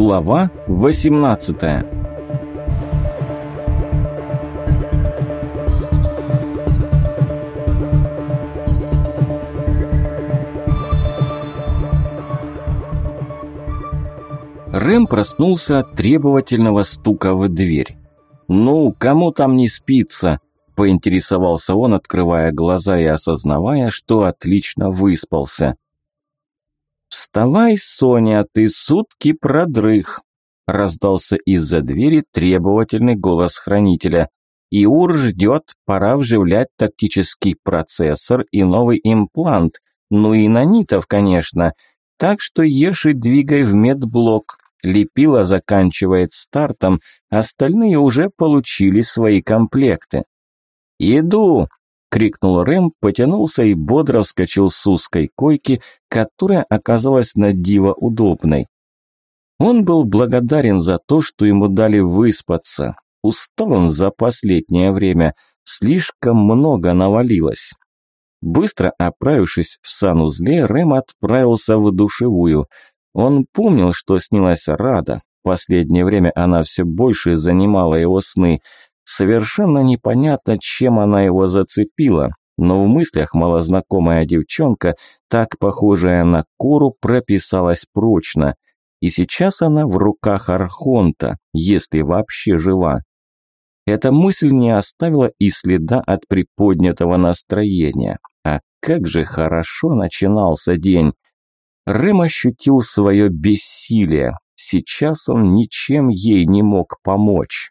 Глава 18 Рэм проснулся от требовательного стука в дверь. «Ну, кому там не спится?» – поинтересовался он, открывая глаза и осознавая, что отлично выспался – «Вставай, Соня, ты сутки продрых!» раздался из-за двери требовательный голос хранителя. «Иур ждет, пора вживлять тактический процессор и новый имплант, ну и нанитов, конечно, так что ешь и двигай в медблок». Лепила заканчивает стартом, остальные уже получили свои комплекты. «Иду!» крикнул Рэм, потянулся и бодро вскочил с узкой койки, которая оказалась на диво удобной. Он был благодарен за то, что ему дали выспаться. Устал он за последнее время, слишком много навалилось. Быстро оправившись в санузле, Рэм отправился в душевую. Он помнил, что снилась Рада. Последнее время она все больше занимала его сны – Совершенно непонятно, чем она его зацепила, но в мыслях малознакомая девчонка, так похожая на Кору, прописалась прочно. И сейчас она в руках Архонта, если вообще жива. Эта мысль не оставила и следа от приподнятого настроения. А как же хорошо начинался день. Рэм ощутил свое бессилие. Сейчас он ничем ей не мог помочь.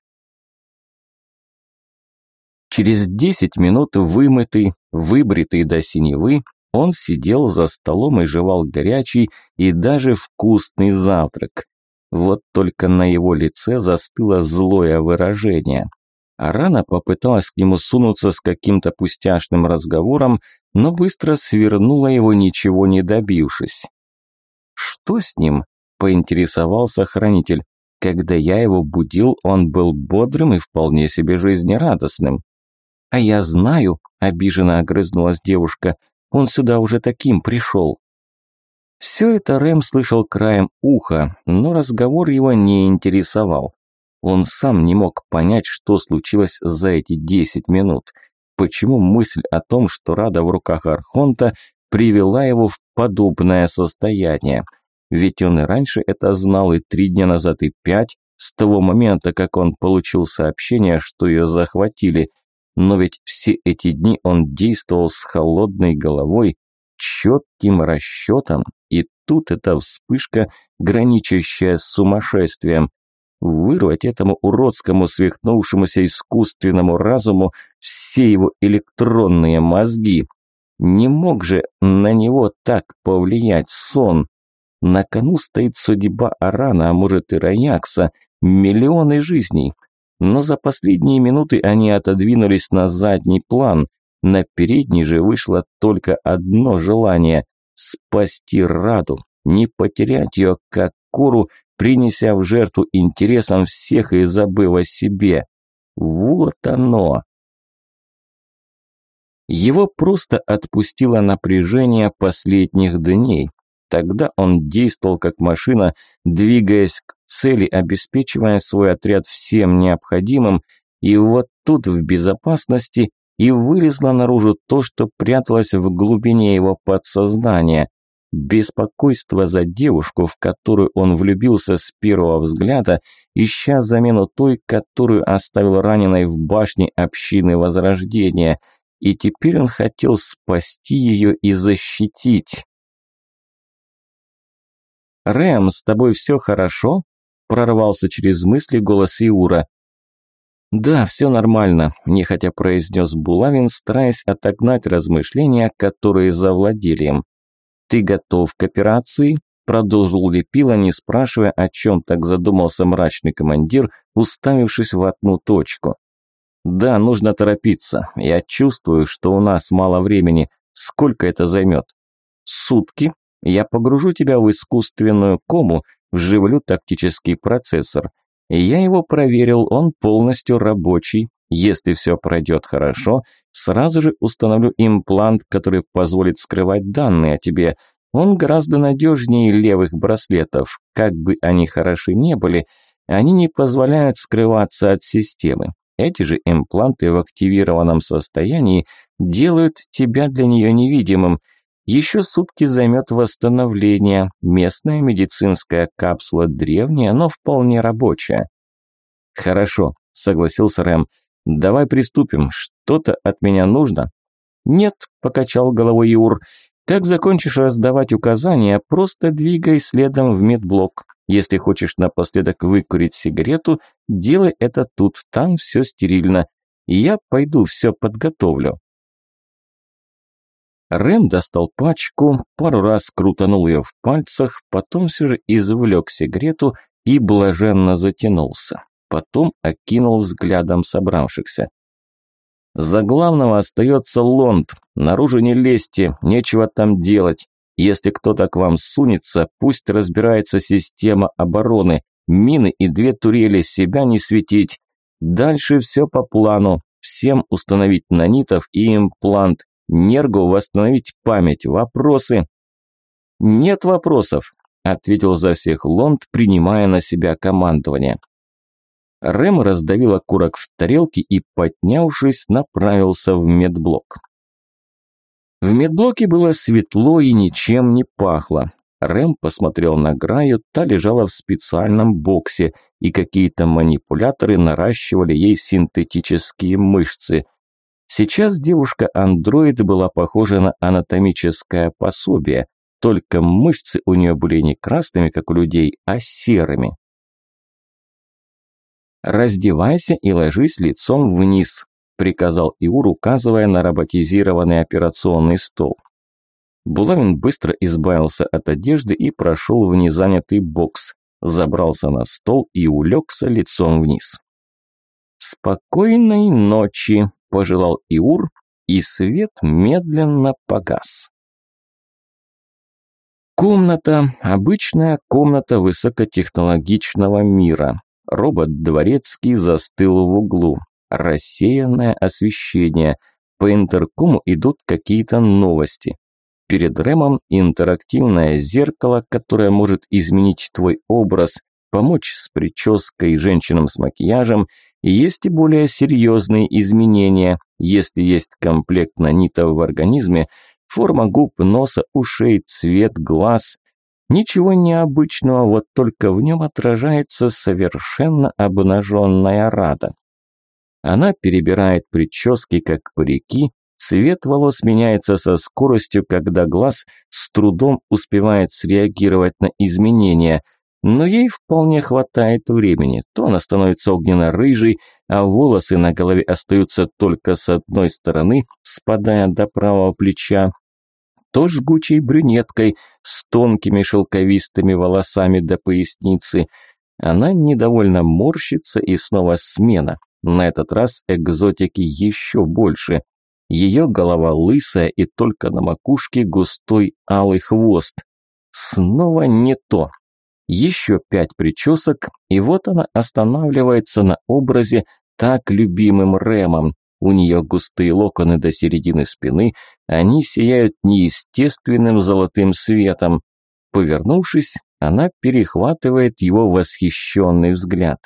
Через 10 минут вымытый, выбритый до синевы, он сидел за столом и жевал горячий и даже вкусный завтрак. Вот только на его лице застыло злое выражение. Арана попыталась к нему сунуться с каким-то пустяшным разговором, но быстро свернула его, ничего не добившись. «Что с ним?» – поинтересовался хранитель. «Когда я его будил, он был бодрым и вполне себе жизнерадостным». А я знаю, обиженно огрызнулась девушка. Он сюда уже таким пришел. Все это Рэм слышал краем уха, но разговор его не интересовал. Он сам не мог понять, что случилось за эти 10 минут. Почему мысль о том, что Рада в руках Архонта, привела его в подобное состояние? Ведь он и раньше это знал, и три дня назад, и пять, с того момента, как он получил сообщение, что ее захватили – но ведь все эти дни он действовал с холодной головой, четким расчетом, и тут эта вспышка, граничащая с сумасшествием. Вырвать этому уродскому свихнувшемуся искусственному разуму все его электронные мозги. Не мог же на него так повлиять сон. На кону стоит судьба Арана, а может и Раякса, миллионы жизней – но за последние минуты они отодвинулись на задний план. На передний же вышло только одно желание – спасти Раду, не потерять ее, как куру, принеся в жертву интересам всех и забыв о себе. Вот оно! Его просто отпустило напряжение последних дней. Тогда он действовал как машина, двигаясь к цели, обеспечивая свой отряд всем необходимым, и вот тут в безопасности и вылезло наружу то, что пряталось в глубине его подсознания. Беспокойство за девушку, в которую он влюбился с первого взгляда, ища замену той, которую оставил раненой в башне общины Возрождения, и теперь он хотел спасти ее и защитить. «Рэм, с тобой все хорошо?» – прорвался через мысли голос Иура. «Да, все нормально», – нехотя произнес Булавин, стараясь отогнать размышления, которые завладели им. «Ты готов к операции?» – продолжил Лепила, не спрашивая, о чем так задумался мрачный командир, уставившись в одну точку. «Да, нужно торопиться. Я чувствую, что у нас мало времени. Сколько это займет?» «Сутки», я погружу тебя в искусственную кому, вживлю тактический процессор. Я его проверил, он полностью рабочий. Если все пройдет хорошо, сразу же установлю имплант, который позволит скрывать данные о тебе. Он гораздо надежнее левых браслетов. Как бы они хороши не были, они не позволяют скрываться от системы. Эти же импланты в активированном состоянии делают тебя для нее невидимым – еще сутки займет восстановление. Местная медицинская капсула древняя, но вполне рабочая. Хорошо, согласился Рэм. Давай приступим. Что-то от меня нужно? Нет, покачал головой Юр. Как закончишь раздавать указания, просто двигай следом в медблок. Если хочешь напоследок выкурить сигарету, делай это тут, там все стерильно. Я пойду все подготовлю. Рэм достал пачку, пару раз крутанул ее в пальцах, потом все же извлек сигарету и блаженно затянулся. Потом окинул взглядом собравшихся. «За главного остается Лонд. Наружу не лезьте, нечего там делать. Если кто-то к вам сунется, пусть разбирается система обороны. Мины и две турели себя не светить. Дальше все по плану. Всем установить нанитов и имплант. Нергу восстановить память. Вопросы?» «Нет вопросов», – ответил за всех Лонд, принимая на себя командование. Рэм раздавил окурок в тарелке и, поднявшись, направился в медблок. В медблоке было светло и ничем не пахло. Рэм посмотрел на Граю, та лежала в специальном боксе, и какие-то манипуляторы наращивали ей синтетические мышцы – Сейчас девушка-андроид была похожа на анатомическое пособие, только мышцы у нее были не красными, как у людей, а серыми. «Раздевайся и ложись лицом вниз», – приказал Иур, указывая на роботизированный операционный стол. Булавин быстро избавился от одежды и прошел в незанятый бокс, забрался на стол и улегся лицом вниз. «Спокойной ночи!» – пожелал Иур, и свет медленно погас. Комната – обычная комната высокотехнологичного мира. Робот дворецкий застыл в углу. Рассеянное освещение. По интеркому идут какие-то новости. Перед Рэмом интерактивное зеркало, которое может изменить твой образ, помочь с прической женщинам с макияжем – есть и более серьезные изменения. Если есть комплект нанитов в организме, форма губ, носа, ушей, цвет, глаз. Ничего необычного, вот только в нем отражается совершенно обнаженная рада. Она перебирает прически, как парики, цвет волос меняется со скоростью, когда глаз с трудом успевает среагировать на изменения – но ей вполне хватает времени. То она становится огненно-рыжей, а волосы на голове остаются только с одной стороны, спадая до правого плеча. То жгучей брюнеткой с тонкими шелковистыми волосами до поясницы. Она недовольно морщится и снова смена. На этот раз экзотики еще больше. Ее голова лысая и только на макушке густой алый хвост. Снова не то еще пять причесок, и вот она останавливается на образе так любимым Рэмом. У нее густые локоны до середины спины, они сияют неестественным золотым светом. Повернувшись, она перехватывает его восхищенный взгляд.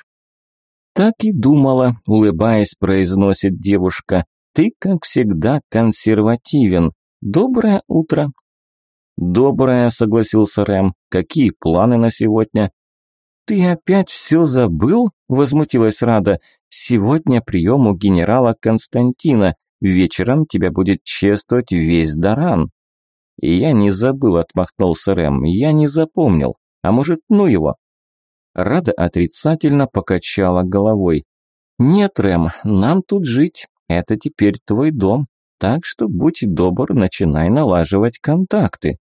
«Так и думала», – улыбаясь, произносит девушка. «Ты, как всегда, консервативен. Доброе утро!» «Доброе», – согласился Рэм. «Какие планы на сегодня?» «Ты опять все забыл?» – возмутилась Рада. «Сегодня прием у генерала Константина. Вечером тебя будет чествовать весь Даран». «Я не забыл», – отмахнулся Рэм. «Я не запомнил. А может, ну его?» Рада отрицательно покачала головой. «Нет, Рэм, нам тут жить. Это теперь твой дом» так что будь добр, начинай налаживать контакты».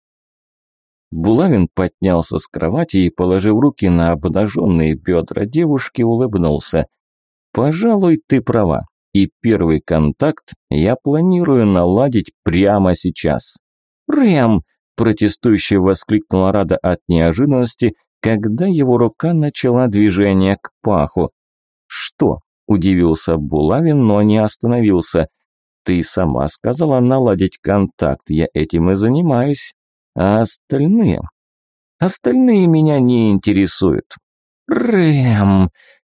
Булавин поднялся с кровати и, положив руки на обнаженные бедра девушки, улыбнулся. «Пожалуй, ты права, и первый контакт я планирую наладить прямо сейчас». Прям! – протестующе воскликнула Рада от неожиданности, когда его рука начала движение к паху. «Что?» – удивился Булавин, но не остановился – ты сама сказала наладить контакт, я этим и занимаюсь. А остальные? Остальные меня не интересуют. Рэм!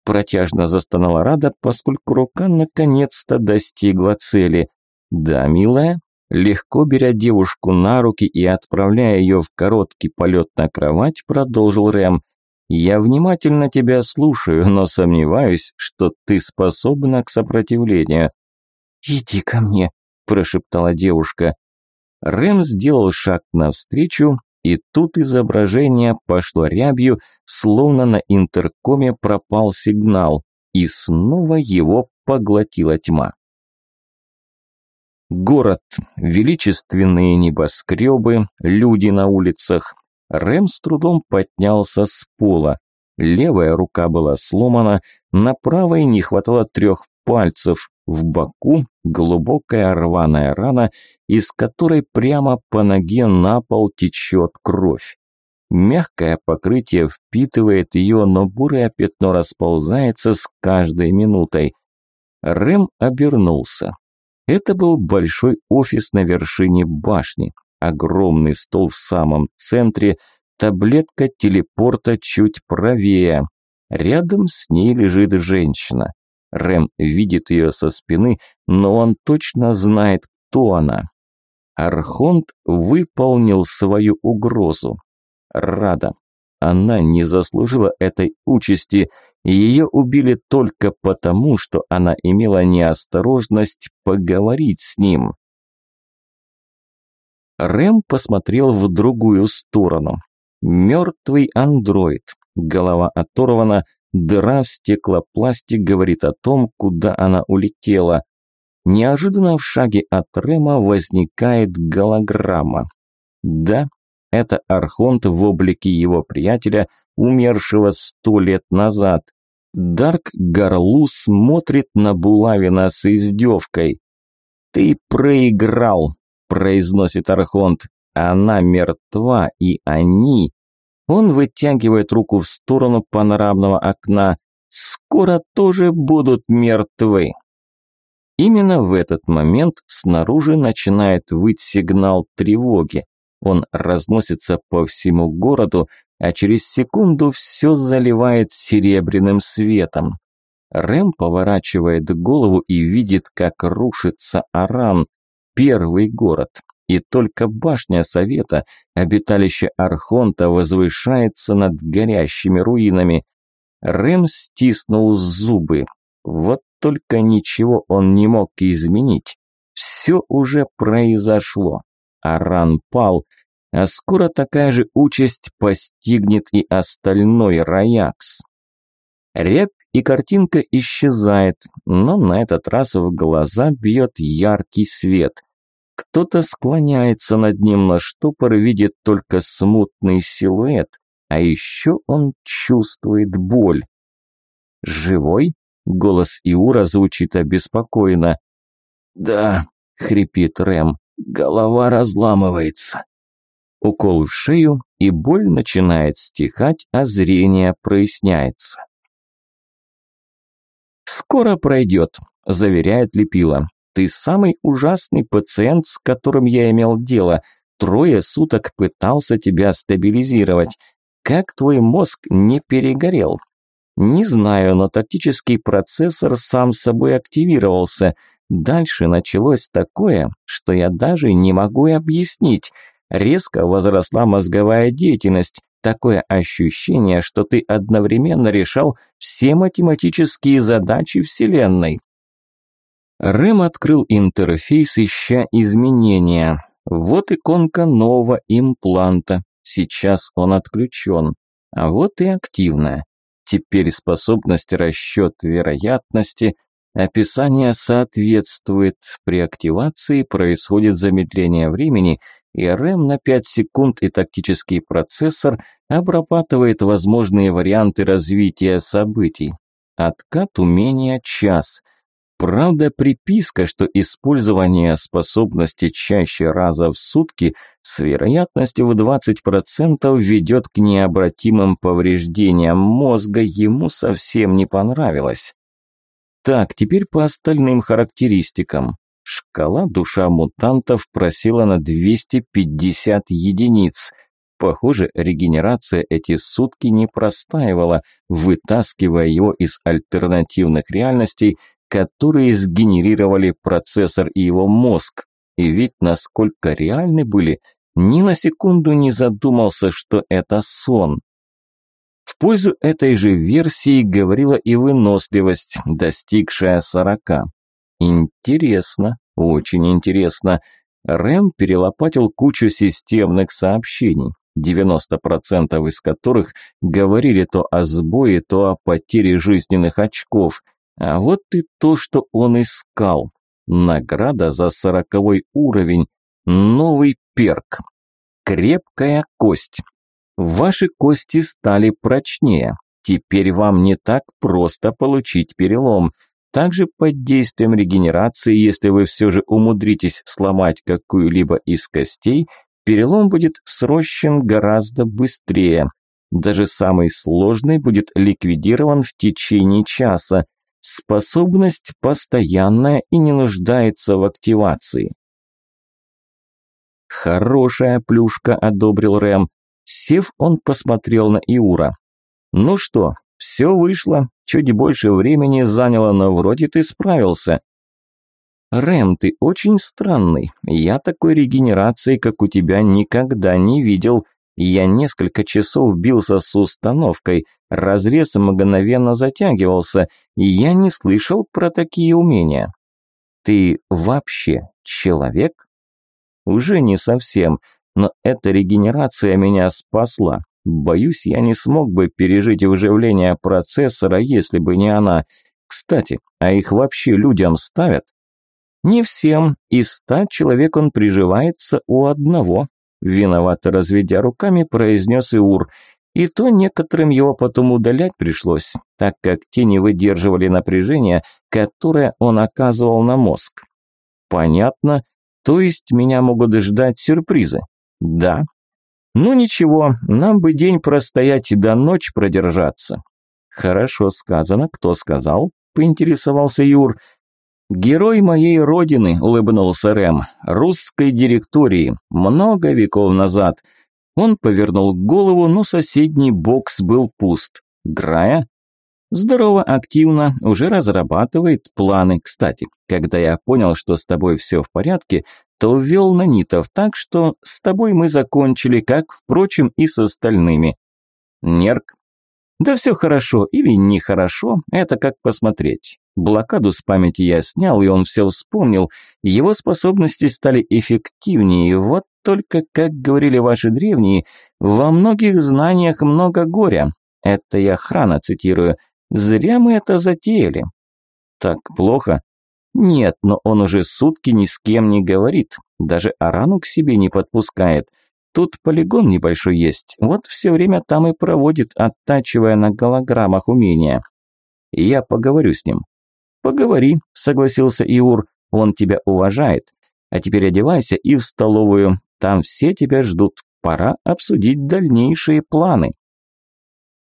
Протяжно застонала Рада, поскольку рука наконец-то достигла цели. Да, милая? Легко беря девушку на руки и отправляя ее в короткий полет на кровать, продолжил Рэм. «Я внимательно тебя слушаю, но сомневаюсь, что ты способна к сопротивлению. «Иди ко мне», – прошептала девушка. Рэм сделал шаг навстречу, и тут изображение пошло рябью, словно на интеркоме пропал сигнал, и снова его поглотила тьма. Город, величественные небоскребы, люди на улицах. Рэм с трудом поднялся с пола. Левая рука была сломана, на правой не хватало трех пальцев. В боку глубокая рваная рана, из которой прямо по ноге на пол течет кровь. Мягкое покрытие впитывает ее, но бурое пятно расползается с каждой минутой. Рэм обернулся. Это был большой офис на вершине башни. Огромный стол в самом центре, таблетка телепорта чуть правее. Рядом с ней лежит женщина. Рэм видит ее со спины, но он точно знает, кто она. Архонт выполнил свою угрозу. Рада. Она не заслужила этой участи, и ее убили только потому, что она имела неосторожность поговорить с ним. Рэм посмотрел в другую сторону. Мертвый андроид, голова оторвана, Дыра в стеклопластик говорит о том, куда она улетела. Неожиданно в шаге от Рема возникает голограмма. Да, это Архонт в облике его приятеля, умершего сто лет назад. Дарк Горлу смотрит на Булавина с издевкой. «Ты проиграл», – произносит Архонт. «Она мертва, и они он вытягивает руку в сторону панорамного окна. «Скоро тоже будут мертвы!» Именно в этот момент снаружи начинает выть сигнал тревоги. Он разносится по всему городу, а через секунду все заливает серебряным светом. Рэм поворачивает голову и видит, как рушится Аран, первый город и только башня Совета, обиталище Архонта, возвышается над горящими руинами. Рэм стиснул зубы. Вот только ничего он не мог изменить. Все уже произошло. Аран пал, а скоро такая же участь постигнет и остальной Раякс. Реп и картинка исчезает, но на этот раз в глаза бьет яркий свет – кто-то склоняется над ним, но штопор видит только смутный силуэт, а еще он чувствует боль. «Живой?» – голос Иура звучит обеспокоенно. «Да», – хрипит Рэм, – «голова разламывается». Укол в шею, и боль начинает стихать, а зрение проясняется. «Скоро пройдет», – заверяет Лепила. Ты самый ужасный пациент, с которым я имел дело. Трое суток пытался тебя стабилизировать. Как твой мозг не перегорел? Не знаю, но тактический процессор сам собой активировался. Дальше началось такое, что я даже не могу объяснить. Резко возросла мозговая деятельность. Такое ощущение, что ты одновременно решал все математические задачи Вселенной. Рэм открыл интерфейс, ища изменения. Вот иконка нового импланта. Сейчас он отключен. А вот и активная. Теперь способность расчет вероятности. Описание соответствует. При активации происходит замедление времени, и РЭМ на 5 секунд и тактический процессор обрабатывает возможные варианты развития событий. Откат умения час – Правда, приписка, что использование способности чаще раза в сутки с вероятностью в 20% ведет к необратимым повреждениям мозга, ему совсем не понравилось. Так, теперь по остальным характеристикам. Шкала душа мутантов просила на 250 единиц. Похоже, регенерация эти сутки не простаивала, вытаскивая его из альтернативных реальностей – которые сгенерировали процессор и его мозг. И ведь насколько реальны были, ни на секунду не задумался, что это сон. В пользу этой же версии говорила и выносливость, достигшая 40. Интересно, очень интересно. Рэм перелопатил кучу системных сообщений, 90% из которых говорили то о сбое, то о потере жизненных очков – а вот и то, что он искал. Награда за сороковой уровень. Новый перк. Крепкая кость. Ваши кости стали прочнее. Теперь вам не так просто получить перелом. Также под действием регенерации, если вы все же умудритесь сломать какую-либо из костей, перелом будет срощен гораздо быстрее. Даже самый сложный будет ликвидирован в течение часа. Способность постоянная и не нуждается в активации. «Хорошая плюшка», – одобрил Рэм. Сев, он посмотрел на Иура. «Ну что, все вышло, чуть больше времени заняло, но вроде ты справился». «Рэм, ты очень странный. Я такой регенерации, как у тебя, никогда не видел. Я несколько часов бился с установкой, разрез мгновенно затягивался, и я не слышал про такие умения. Ты вообще человек? Уже не совсем, но эта регенерация меня спасла. Боюсь, я не смог бы пережить вживление процессора, если бы не она. Кстати, а их вообще людям ставят? Не всем, И ста человек он приживается у одного, Виновато разведя руками, произнес Иур. И то некоторым его потом удалять пришлось, так как те не выдерживали напряжения, которое он оказывал на мозг. Понятно. То есть меня могут ждать сюрпризы? Да. Ну ничего, нам бы день простоять и до ночи продержаться. Хорошо сказано, кто сказал? Поинтересовался Юр. «Герой моей родины», – улыбнулся Рэм, – «русской директории, много веков назад». Он повернул голову, но соседний бокс был пуст. «Грая?» «Здорово, активно, уже разрабатывает планы. Кстати, когда я понял, что с тобой все в порядке, то ввел нанитов так, что с тобой мы закончили, как, впрочем, и с остальными». «Нерк, да все хорошо или нехорошо, это как посмотреть. Блокаду с памяти я снял, и он все вспомнил. Его способности стали эффективнее. Вот только, как говорили ваши древние, во многих знаниях много горя. Это я храна цитирую. Зря мы это затеяли. Так плохо? Нет, но он уже сутки ни с кем не говорит. Даже Арану к себе не подпускает. Тут полигон небольшой есть, вот все время там и проводит, оттачивая на голограммах умения. Я поговорю с ним. Поговори, согласился Иур, он тебя уважает. А теперь одевайся и в столовую, там все тебя ждут, пора обсудить дальнейшие планы.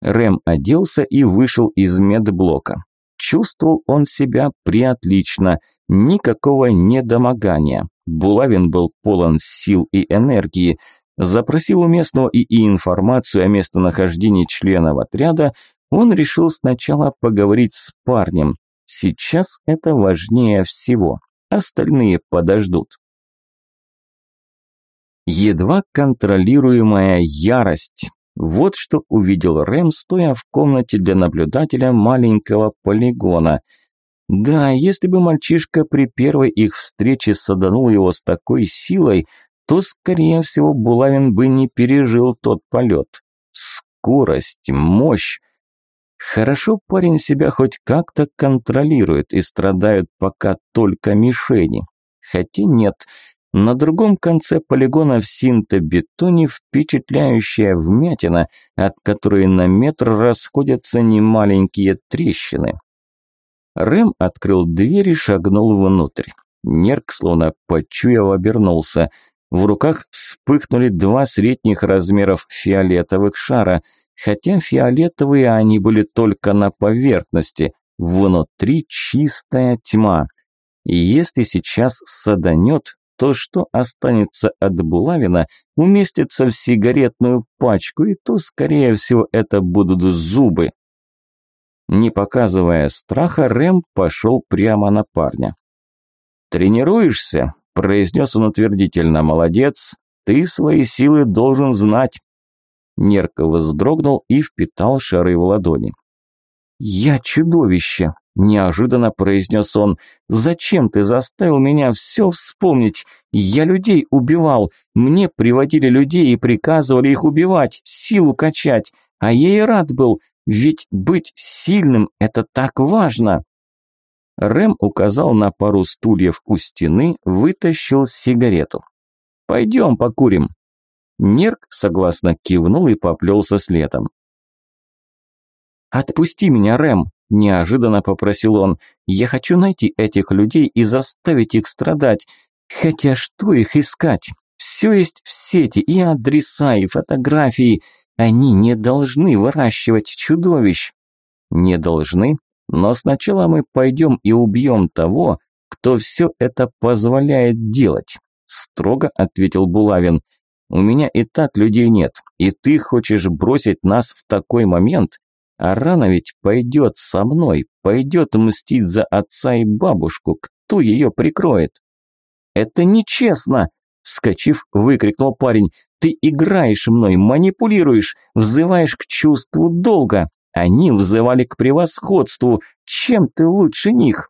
Рэм оделся и вышел из медблока. Чувствовал он себя приотлично, никакого недомогания. Булавин был полон сил и энергии, Запросив у местного ИИ информацию о местонахождении членов отряда, он решил сначала поговорить с парнем. Сейчас это важнее всего. Остальные подождут. Едва контролируемая ярость. Вот что увидел Рэм, стоя в комнате для наблюдателя маленького полигона. Да, если бы мальчишка при первой их встрече саданул его с такой силой – то, скорее всего, Булавин бы не пережил тот полет. Скорость, мощь. Хорошо парень себя хоть как-то контролирует и страдают пока только мишени. Хотя нет, на другом конце полигона в синтобетоне впечатляющая вмятина, от которой на метр расходятся немаленькие трещины. Рэм открыл дверь и шагнул внутрь. Нерк, словно почуяв, обернулся. В руках вспыхнули два средних размеров фиолетовых шара, хотя фиолетовые они были только на поверхности, внутри чистая тьма. И если сейчас саданет, то что останется от булавина, уместится в сигаретную пачку, и то, скорее всего, это будут зубы. Не показывая страха, Рэм пошел прямо на парня. «Тренируешься?» Произнес он утвердительно «Молодец! Ты свои силы должен знать!» Нерков вздрогнул и впитал шары в ладони. «Я чудовище!» – неожиданно произнес он. «Зачем ты заставил меня все вспомнить? Я людей убивал. Мне приводили людей и приказывали их убивать, силу качать. А я и рад был, ведь быть сильным – это так важно!» Рэм указал на пару стульев у стены, вытащил сигарету. «Пойдем покурим». Нерк согласно кивнул и поплелся следом. «Отпусти меня, Рэм», – неожиданно попросил он. «Я хочу найти этих людей и заставить их страдать. Хотя что их искать? Все есть в сети, и адреса, и фотографии. Они не должны выращивать чудовищ». «Не должны?» Но сначала мы пойдем и убьем того, кто все это позволяет делать», – строго ответил Булавин. «У меня и так людей нет, и ты хочешь бросить нас в такой момент? А рано ведь пойдет со мной, пойдет мстить за отца и бабушку, кто ее прикроет?» «Это нечестно!» – вскочив, выкрикнул парень. «Ты играешь мной, манипулируешь, взываешь к чувству долга!» Они взывали к превосходству. Чем ты лучше них?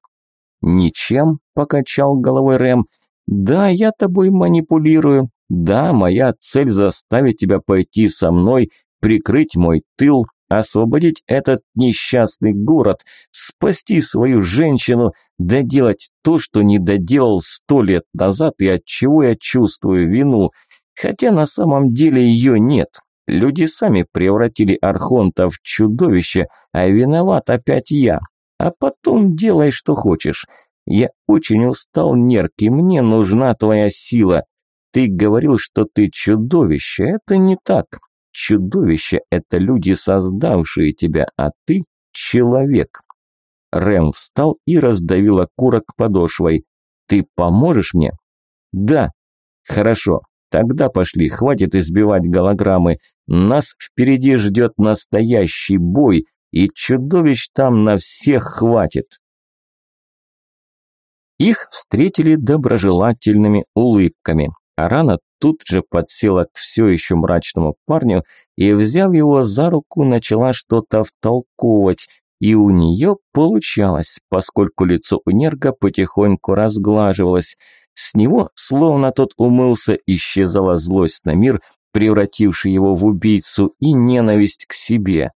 Ничем, покачал головой Рэм. Да, я тобой манипулирую. Да, моя цель заставить тебя пойти со мной, прикрыть мой тыл, освободить этот несчастный город, спасти свою женщину, доделать то, что не доделал сто лет назад и от чего я чувствую вину, хотя на самом деле ее нет. Люди сами превратили архонта в чудовище, а виноват опять я. А потом делай, что хочешь. Я очень устал, Нерк, и мне нужна твоя сила. Ты говорил, что ты чудовище. Это не так. Чудовище – это люди, создавшие тебя, а ты – человек. Рэм встал и раздавил окурок подошвой. «Ты поможешь мне?» «Да». «Хорошо. Тогда пошли, хватит избивать голограммы. Нас впереди ждет настоящий бой, и чудовищ там на всех хватит. Их встретили доброжелательными улыбками. Арана тут же подсела к все еще мрачному парню и, взяв его за руку, начала что-то втолковывать. И у нее получалось, поскольку лицо у нерга потихоньку разглаживалось. С него, словно тот умылся, исчезала злость на мир, превративший его в убийцу, и ненависть к себе.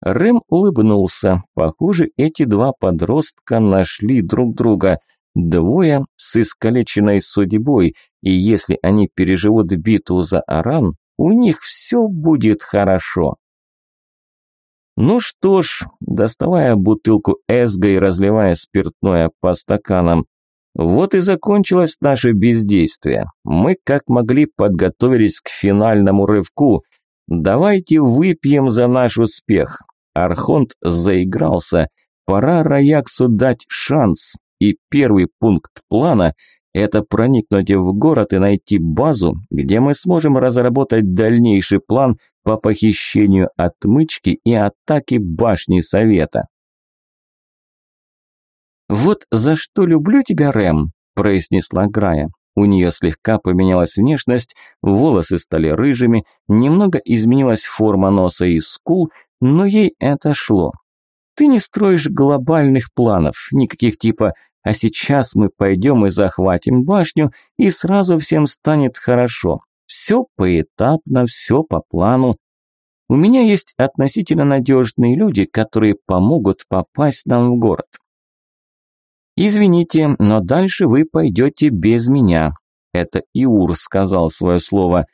Рэм улыбнулся. Похоже, эти два подростка нашли друг друга. Двое с искалеченной судьбой, и если они переживут битву за Аран, у них все будет хорошо. Ну что ж, доставая бутылку эсга и разливая спиртное по стаканам, вот и закончилось наше бездействие. Мы как могли подготовились к финальному рывку. Давайте выпьем за наш успех. Архонт заигрался. Пора Раяксу дать шанс. И первый пункт плана – это проникнуть в город и найти базу, где мы сможем разработать дальнейший план по похищению отмычки и атаке башни Совета. «Вот за что люблю тебя, Рэм», – произнесла Грая. У нее слегка поменялась внешность, волосы стали рыжими, немного изменилась форма носа и скул, но ей это шло. Ты не строишь глобальных планов, никаких типа «а сейчас мы пойдем и захватим башню, и сразу всем станет хорошо». Все поэтапно, все по плану. У меня есть относительно надежные люди, которые помогут попасть нам в город. Извините, но дальше вы пойдете без меня. Это Иур сказал свое слово.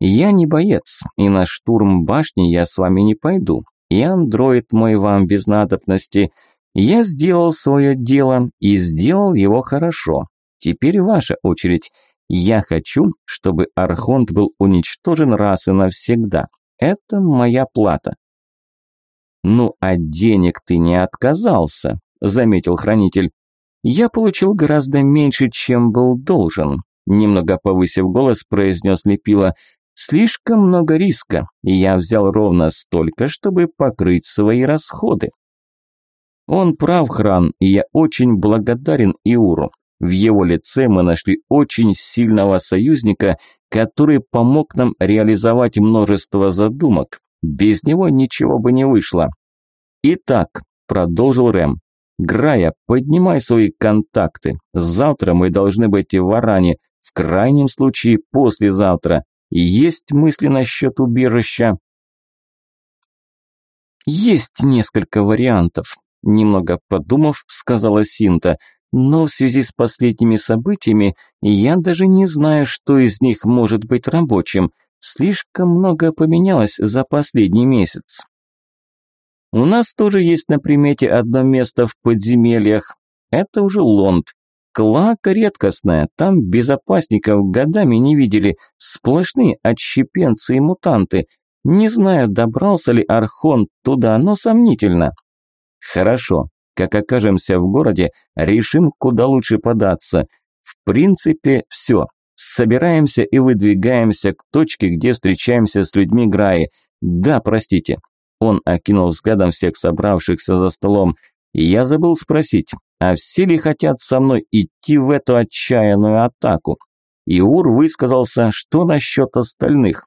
Я не боец, и на штурм башни я с вами не пойду. И андроид мой вам без надобности. Я сделал свое дело и сделал его хорошо. Теперь ваша очередь. Я хочу, чтобы Архонт был уничтожен раз и навсегда. Это моя плата. Ну, а денег ты не отказался, заметил хранитель я получил гораздо меньше, чем был должен. Немного повысив голос, произнес Лепила. Слишком много риска, и я взял ровно столько, чтобы покрыть свои расходы. Он прав, Хран, и я очень благодарен Иуру. В его лице мы нашли очень сильного союзника, который помог нам реализовать множество задумок. Без него ничего бы не вышло. Итак, продолжил Рэм, Грая, поднимай свои контакты. Завтра мы должны быть в Аране, в крайнем случае послезавтра. Есть мысли насчет убежища? Есть несколько вариантов, немного подумав, сказала Синта. Но в связи с последними событиями я даже не знаю, что из них может быть рабочим. Слишком много поменялось за последний месяц. У нас тоже есть на примете одно место в подземельях. Это уже Лонд. Клака редкостная, там безопасников годами не видели, сплошные отщепенцы и мутанты. Не знаю, добрался ли Архон туда, но сомнительно. Хорошо, как окажемся в городе, решим, куда лучше податься. В принципе, все. Собираемся и выдвигаемся к точке, где встречаемся с людьми Граи. Да, простите, он окинул взглядом всех собравшихся за столом. Я забыл спросить, а все ли хотят со мной идти в эту отчаянную атаку? Иур высказался, что насчет остальных.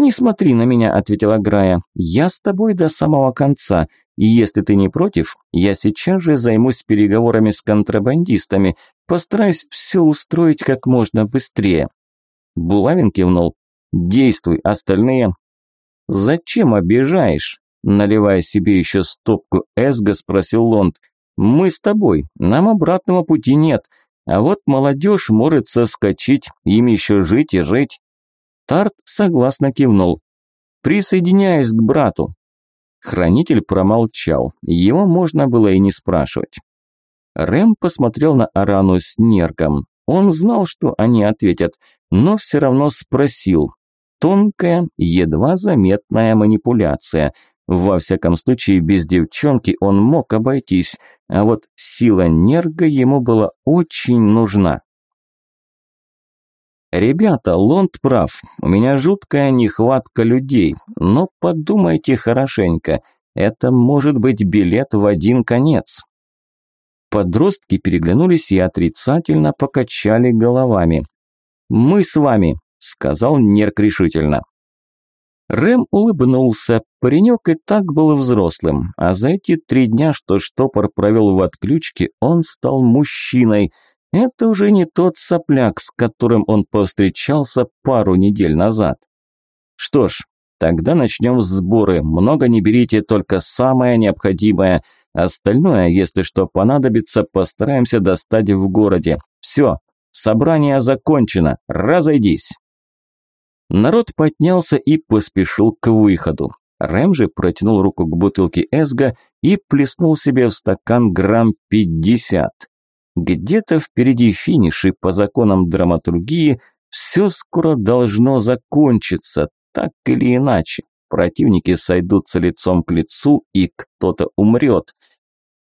«Не смотри на меня», – ответила Грая. «Я с тобой до самого конца. И если ты не против, я сейчас же займусь переговорами с контрабандистами. Постараюсь все устроить как можно быстрее». Булавин кивнул. «Действуй, остальные. «Зачем обижаешь?» Наливая себе еще стопку эсга, спросил Лонд. «Мы с тобой, нам обратного пути нет, а вот молодежь может соскочить, им еще жить и жить». Тарт согласно кивнул. «Присоединяюсь к брату». Хранитель промолчал, его можно было и не спрашивать. Рэм посмотрел на Арану с нерком. Он знал, что они ответят, но все равно спросил, Тонкая, едва заметная манипуляция. Во всяком случае, без девчонки он мог обойтись, а вот сила нерга ему была очень нужна. «Ребята, Лонд прав. У меня жуткая нехватка людей. Но подумайте хорошенько. Это может быть билет в один конец». Подростки переглянулись и отрицательно покачали головами. «Мы с вами», сказал Нерк решительно. Рэм улыбнулся. Паренек и так был взрослым, а за эти три дня, что штопор провел в отключке, он стал мужчиной. Это уже не тот сопляк, с которым он повстречался пару недель назад. Что ж, тогда начнем с сборы. Много не берите, только самое необходимое. Остальное, если что понадобится, постараемся достать в городе. Все, собрание закончено. Разойдись. Народ поднялся и поспешил к выходу. Рэм же протянул руку к бутылке Эсга и плеснул себе в стакан грамм пятьдесят. Где-то впереди финиш, и по законам драматургии все скоро должно закончиться, так или иначе. Противники сойдутся лицом к лицу, и кто-то умрет.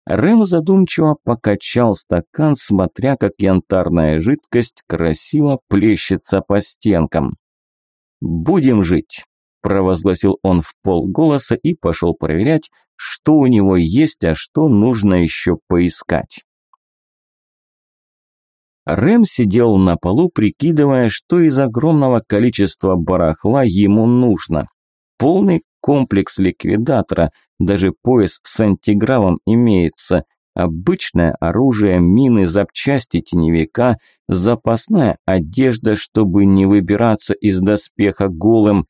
Рэм задумчиво покачал стакан, смотря как янтарная жидкость красиво плещется по стенкам. «Будем жить», – провозгласил он в полголоса и пошел проверять, что у него есть, а что нужно еще поискать. Рэм сидел на полу, прикидывая, что из огромного количества барахла ему нужно. Полный комплекс ликвидатора, даже пояс с антигравом имеется – Обычное оружие, мины, запчасти теневика, запасная одежда, чтобы не выбираться из доспеха голым.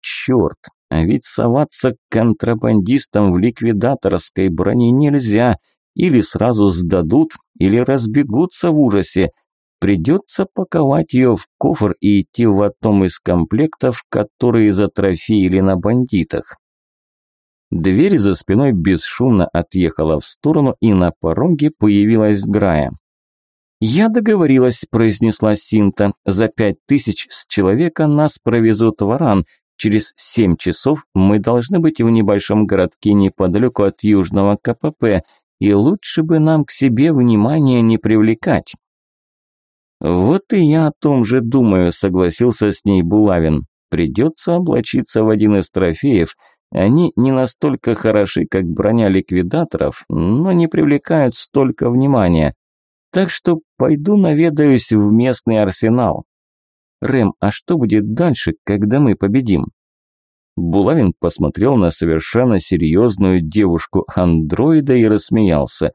Черт, а ведь соваться к контрабандистам в ликвидаторской броне нельзя. Или сразу сдадут, или разбегутся в ужасе. Придется паковать ее в кофр и идти в одном из комплектов, которые затрофеили на бандитах. Дверь за спиной бесшумно отъехала в сторону, и на пороге появилась Грая. «Я договорилась», – произнесла Синта. «За пять тысяч с человека нас провезут в Аран. Через семь часов мы должны быть в небольшом городке неподалеку от Южного КПП, и лучше бы нам к себе внимания не привлекать». «Вот и я о том же думаю», – согласился с ней Булавин. «Придется облачиться в один из трофеев». Они не настолько хороши, как броня ликвидаторов, но не привлекают столько внимания. Так что пойду наведаюсь в местный арсенал. Рэм, а что будет дальше, когда мы победим? Булавин посмотрел на совершенно серьезную девушку-андроида и рассмеялся.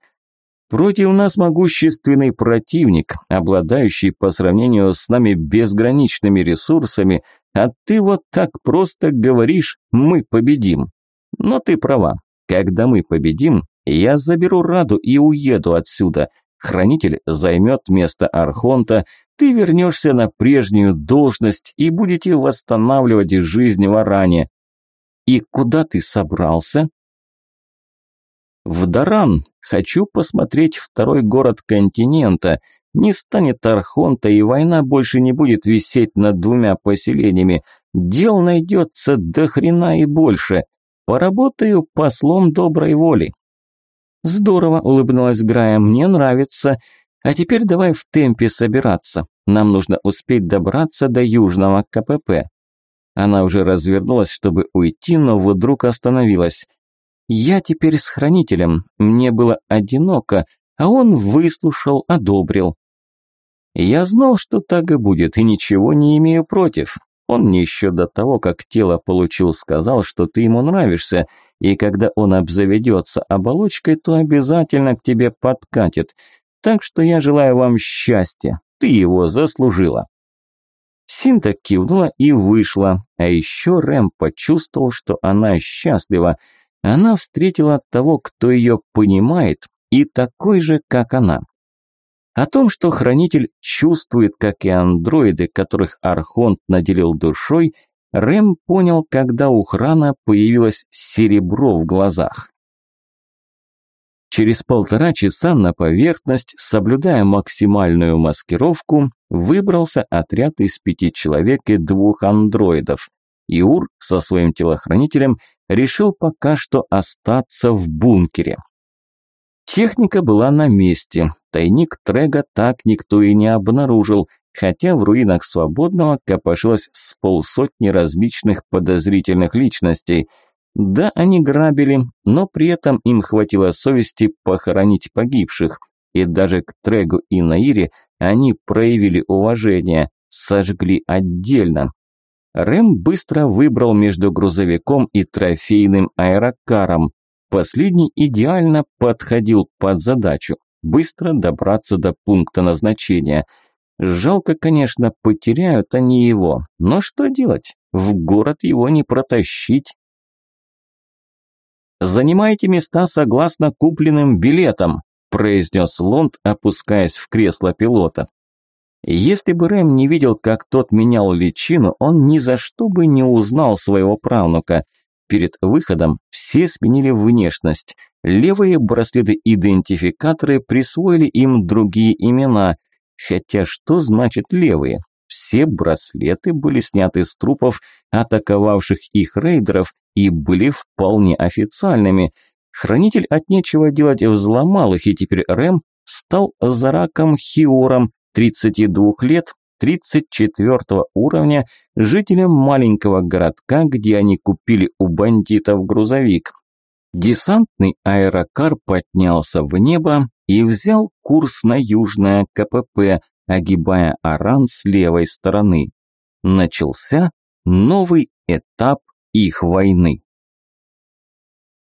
«Против нас могущественный противник, обладающий по сравнению с нами безграничными ресурсами – а ты вот так просто говоришь «мы победим». Но ты права. Когда мы победим, я заберу Раду и уеду отсюда. Хранитель займет место Архонта, ты вернешься на прежнюю должность и будете восстанавливать жизнь в Аране. И куда ты собрался? В Даран хочу посмотреть второй город континента. Не станет Архонта, и война больше не будет висеть над двумя поселениями. Дел найдется до хрена и больше. Поработаю послом доброй воли». «Здорово», – улыбнулась Грая, – «мне нравится. А теперь давай в темпе собираться. Нам нужно успеть добраться до южного КПП». Она уже развернулась, чтобы уйти, но вдруг остановилась – я теперь с хранителем, мне было одиноко, а он выслушал, одобрил. Я знал, что так и будет, и ничего не имею против. Он мне еще до того, как тело получил, сказал, что ты ему нравишься, и когда он обзаведется оболочкой, то обязательно к тебе подкатит. Так что я желаю вам счастья, ты его заслужила». Синта кивнула и вышла, а еще Рэм почувствовал, что она счастлива, она встретила того, кто ее понимает, и такой же, как она. О том, что хранитель чувствует, как и андроиды, которых Архонт наделил душой, Рэм понял, когда у Храна появилось серебро в глазах. Через полтора часа на поверхность, соблюдая максимальную маскировку, выбрался отряд из пяти человек и двух андроидов. Иур со своим телохранителем решил пока что остаться в бункере. Техника была на месте, тайник Трега так никто и не обнаружил, хотя в руинах Свободного копошилось с полсотни различных подозрительных личностей. Да, они грабили, но при этом им хватило совести похоронить погибших, и даже к Трегу и Наире они проявили уважение, сожгли отдельно, Рэм быстро выбрал между грузовиком и трофейным аэрокаром. Последний идеально подходил под задачу – быстро добраться до пункта назначения. Жалко, конечно, потеряют они его, но что делать? В город его не протащить. «Занимайте места согласно купленным билетам», – произнес Лонд, опускаясь в кресло пилота. Если бы Рэм не видел, как тот менял личину, он ни за что бы не узнал своего правнука. Перед выходом все сменили внешность. Левые браслеты-идентификаторы присвоили им другие имена. Хотя что значит левые? Все браслеты были сняты с трупов атаковавших их рейдеров и были вполне официальными. Хранитель от нечего делать взломал их, и теперь Рэм стал Зараком Хиором, 32 лет, 34 уровня, жителям маленького городка, где они купили у бандитов грузовик. Десантный аэрокар поднялся в небо и взял курс на южное КПП, огибая Аран с левой стороны. Начался новый этап их войны.